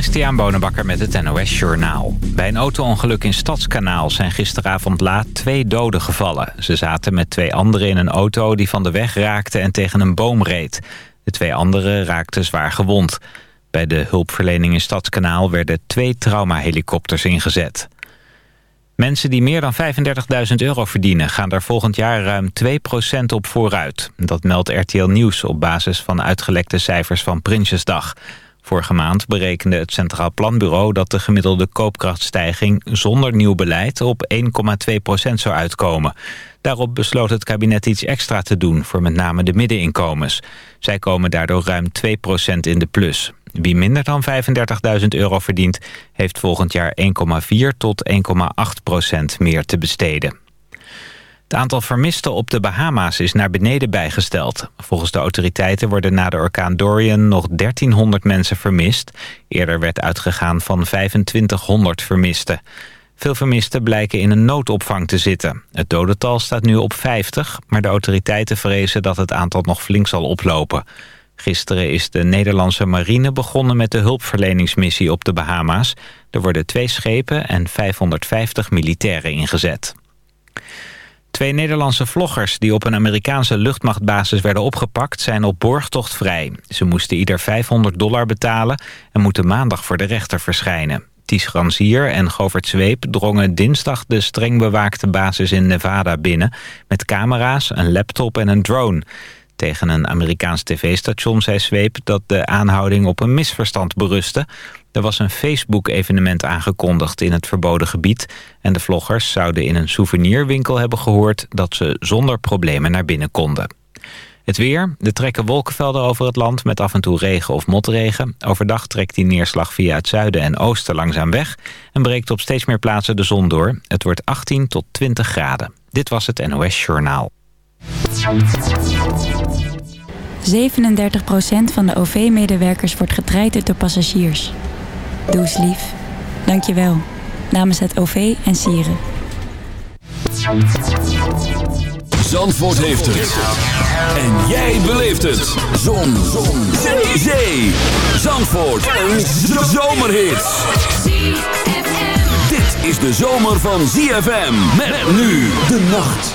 Christian Bonenbakker met het NOS Journaal. Bij een auto-ongeluk in Stadskanaal zijn gisteravond laat twee doden gevallen. Ze zaten met twee anderen in een auto die van de weg raakte en tegen een boom reed. De twee anderen raakten zwaar gewond. Bij de hulpverlening in Stadskanaal werden twee traumahelikopters ingezet. Mensen die meer dan 35.000 euro verdienen... gaan daar volgend jaar ruim 2% op vooruit. Dat meldt RTL Nieuws op basis van uitgelekte cijfers van Prinsjesdag. Vorige maand berekende het Centraal Planbureau... dat de gemiddelde koopkrachtstijging zonder nieuw beleid... op 1,2% zou uitkomen. Daarop besloot het kabinet iets extra te doen... voor met name de middeninkomens. Zij komen daardoor ruim 2% in de plus. Wie minder dan 35.000 euro verdient... heeft volgend jaar 1,4 tot 1,8% meer te besteden. Het aantal vermisten op de Bahama's is naar beneden bijgesteld. Volgens de autoriteiten worden na de orkaan Dorian nog 1300 mensen vermist. Eerder werd uitgegaan van 2500 vermisten. Veel vermisten blijken in een noodopvang te zitten. Het dodental staat nu op 50, maar de autoriteiten vrezen dat het aantal nog flink zal oplopen. Gisteren is de Nederlandse marine begonnen met de hulpverleningsmissie op de Bahama's. Er worden twee schepen en 550 militairen ingezet. Twee Nederlandse vloggers die op een Amerikaanse luchtmachtbasis werden opgepakt... zijn op borgtocht vrij. Ze moesten ieder 500 dollar betalen en moeten maandag voor de rechter verschijnen. Ties Granzier en Govert Zweep drongen dinsdag de streng bewaakte basis in Nevada binnen... met camera's, een laptop en een drone... Tegen een Amerikaans tv-station zei Zweep dat de aanhouding op een misverstand berustte. Er was een Facebook-evenement aangekondigd in het verboden gebied... en de vloggers zouden in een souvenirwinkel hebben gehoord... dat ze zonder problemen naar binnen konden. Het weer. Er trekken wolkenvelden over het land met af en toe regen of motregen. Overdag trekt die neerslag via het zuiden en oosten langzaam weg... en breekt op steeds meer plaatsen de zon door. Het wordt 18 tot 20 graden. Dit was het NOS Journaal. 37% van de OV-medewerkers wordt getraind door passagiers. Doe lief. Dank je wel. Namens het OV en Sieren. Zandvoort heeft het. En jij beleeft het. Zon. Zon. Zee. Zee. Zandvoort. Een zomerhit. Dit is de zomer van ZFM. Met nu de nacht.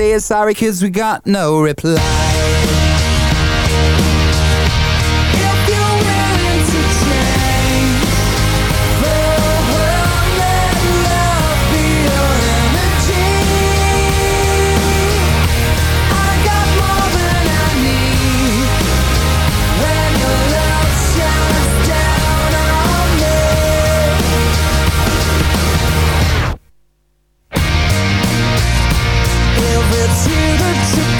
saying sorry cause we got no reply. Tear that you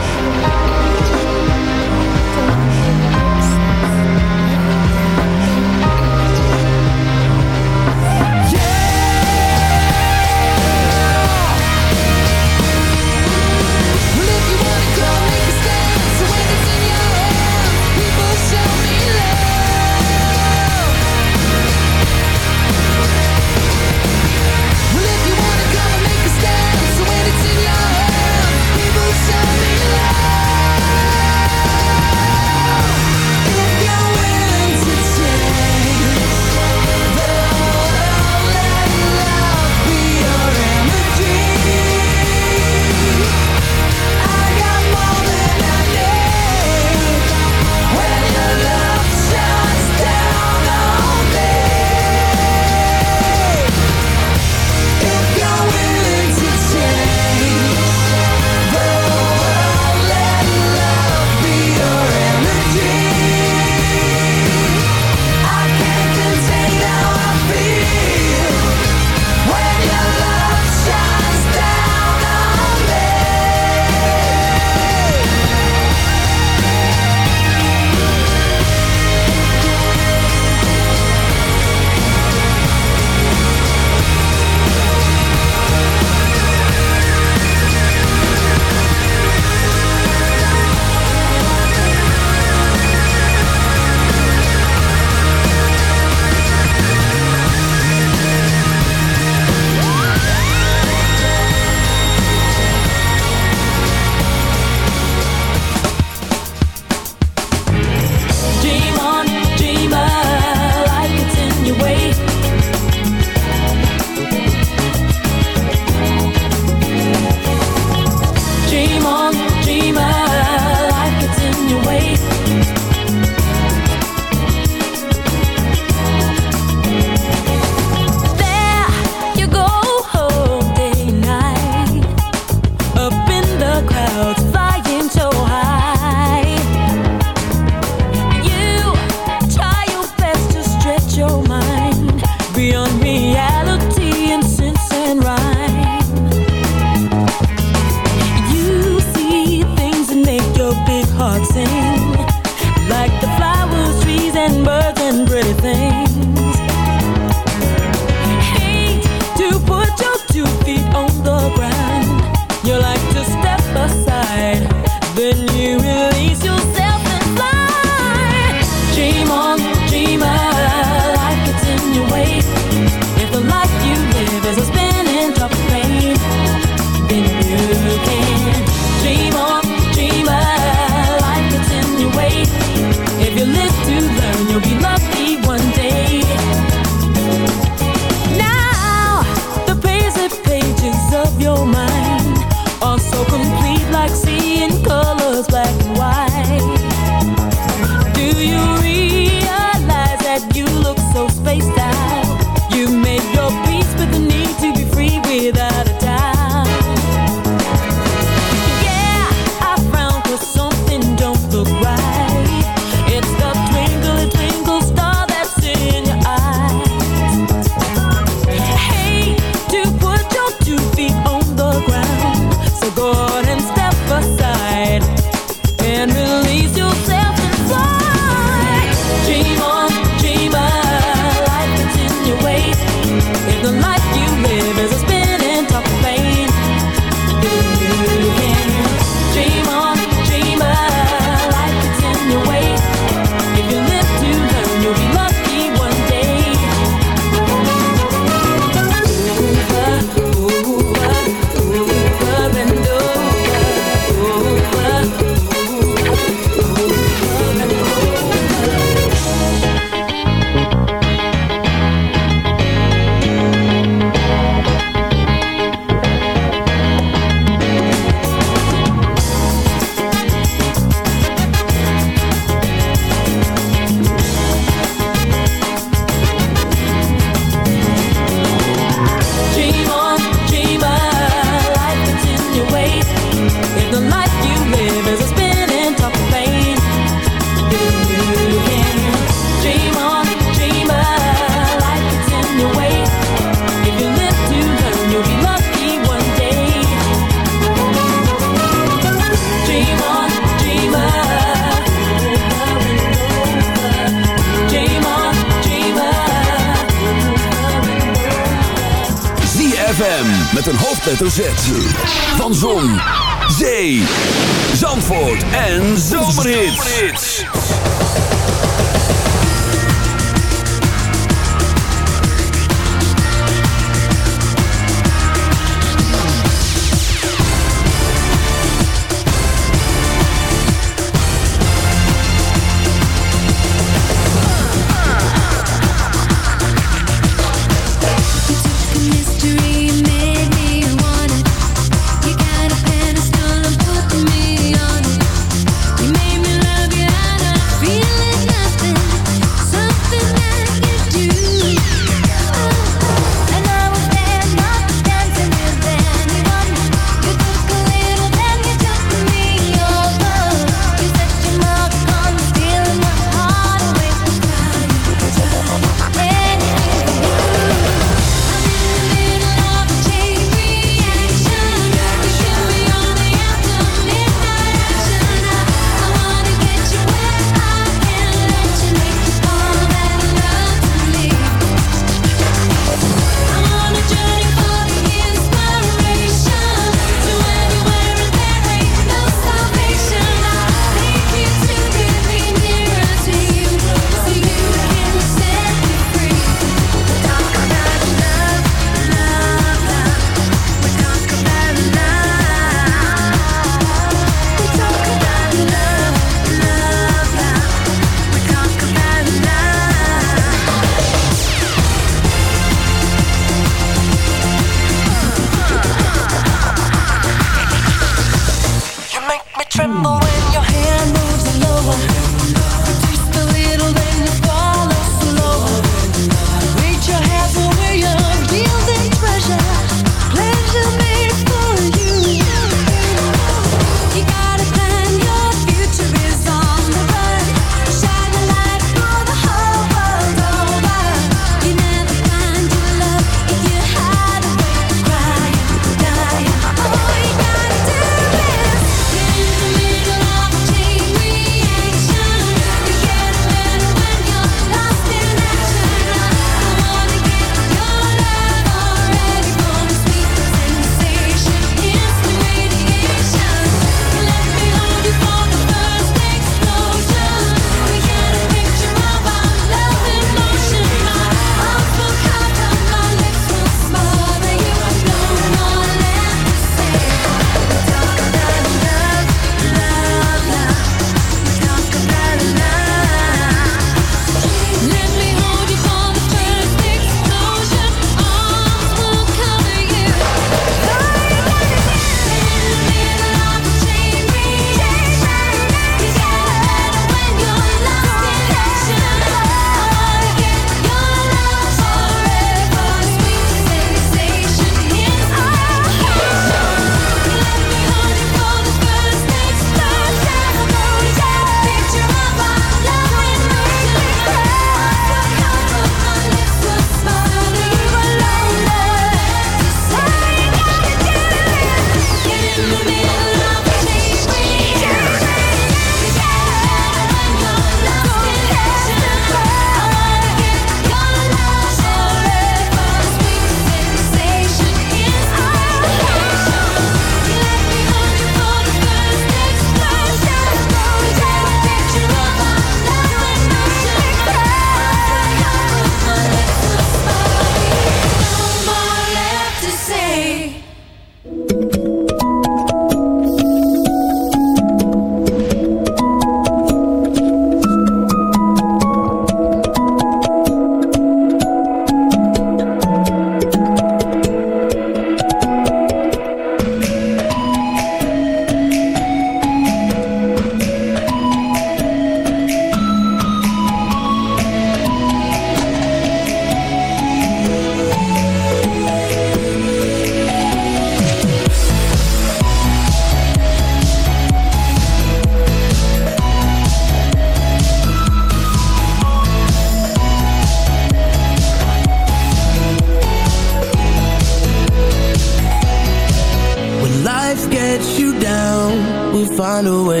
Find a way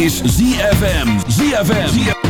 is ZFM. ZFM.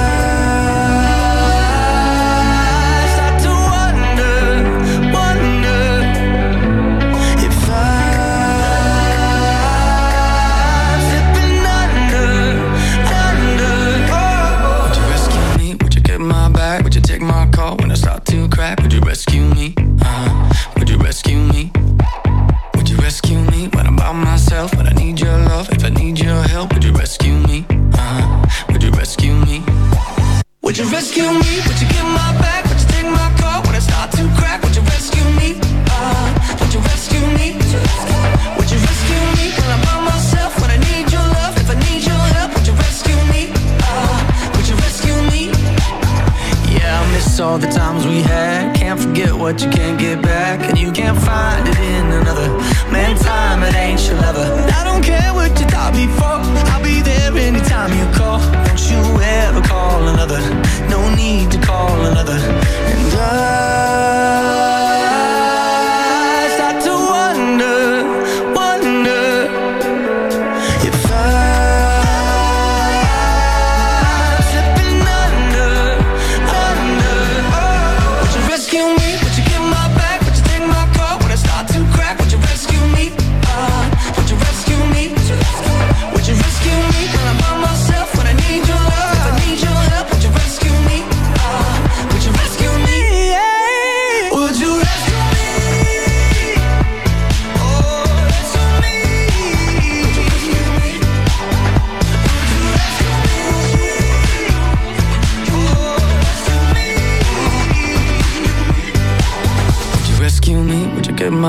Would you rescue me? Would you get my back? Would you take my call when I start to crack? Would you rescue me? Uh, would you rescue me? Would you rescue me when I'm by myself? When I need your love, if I need your help, would you rescue me? Uh, would you rescue me? Yeah, I miss all the times we had. Can't forget what you can't get back, and you can't find it in another. Man, time it ain't your lover. I don't care what you thought before. I'll be there anytime you call. Don't you ever call another. No need to call another. And I